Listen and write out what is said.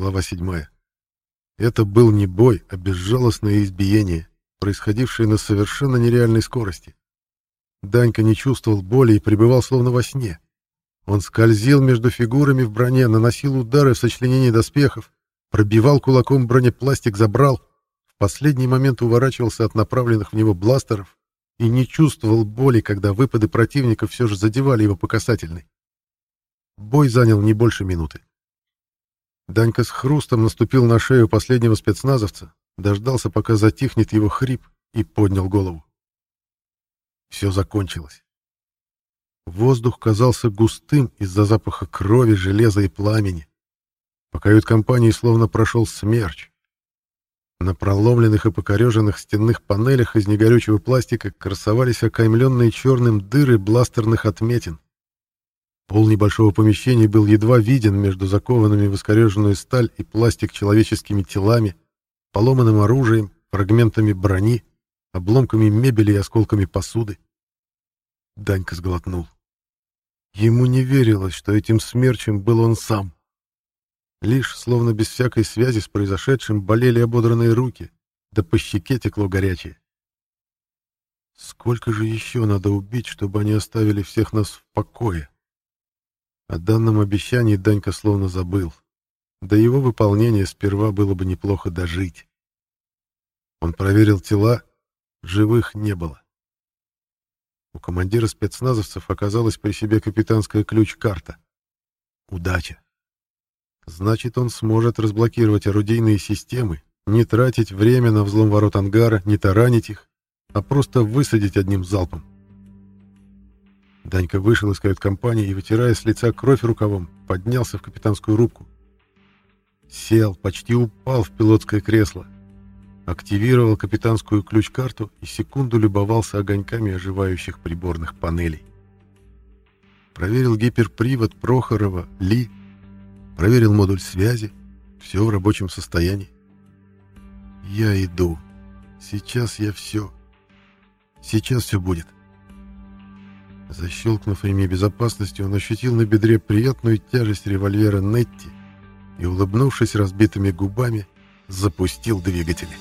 Глава 7. Это был не бой, а безжалостное избиение, происходившее на совершенно нереальной скорости. Данька не чувствовал боли и пребывал словно во сне. Он скользил между фигурами в броне, наносил удары в сочленении доспехов, пробивал кулаком бронепластик, забрал, в последний момент уворачивался от направленных в него бластеров и не чувствовал боли, когда выпады противника все же задевали его по касательной. Бой занял не больше минуты. Данька с хрустом наступил на шею последнего спецназовца, дождался, пока затихнет его хрип, и поднял голову. Все закончилось. Воздух казался густым из-за запаха крови, железа и пламени. По кают-компании словно прошел смерч. На проломленных и покореженных стенных панелях из негорючего пластика красовались окаймленные черным дыры бластерных отметин. Пол небольшого помещения был едва виден между закованными в искореженную сталь и пластик человеческими телами, поломанным оружием, фрагментами брони, обломками мебели и осколками посуды. Данька сглотнул. Ему не верилось, что этим смерчем был он сам. Лишь, словно без всякой связи с произошедшим, болели ободранные руки, да по щеке текло горячее. Сколько же еще надо убить, чтобы они оставили всех нас в покое? О данном обещании Данька словно забыл. До его выполнения сперва было бы неплохо дожить. Он проверил тела, живых не было. У командира спецназовцев оказалась при себе капитанская ключ-карта. Удача. Значит, он сможет разблокировать орудийные системы, не тратить время на взлом ворот ангара, не таранить их, а просто высадить одним залпом. Данька вышел из кают-компании и, вытирая с лица кровь рукавом, поднялся в капитанскую рубку. Сел, почти упал в пилотское кресло. Активировал капитанскую ключ-карту и секунду любовался огоньками оживающих приборных панелей. Проверил гиперпривод Прохорова, Ли. Проверил модуль связи. Все в рабочем состоянии. Я иду. Сейчас я все. Сейчас все будет. Защелкнув ремень безопасности, он ощутил на бедре приятную тяжесть револьвера Нетти и, улыбнувшись разбитыми губами, запустил двигатели.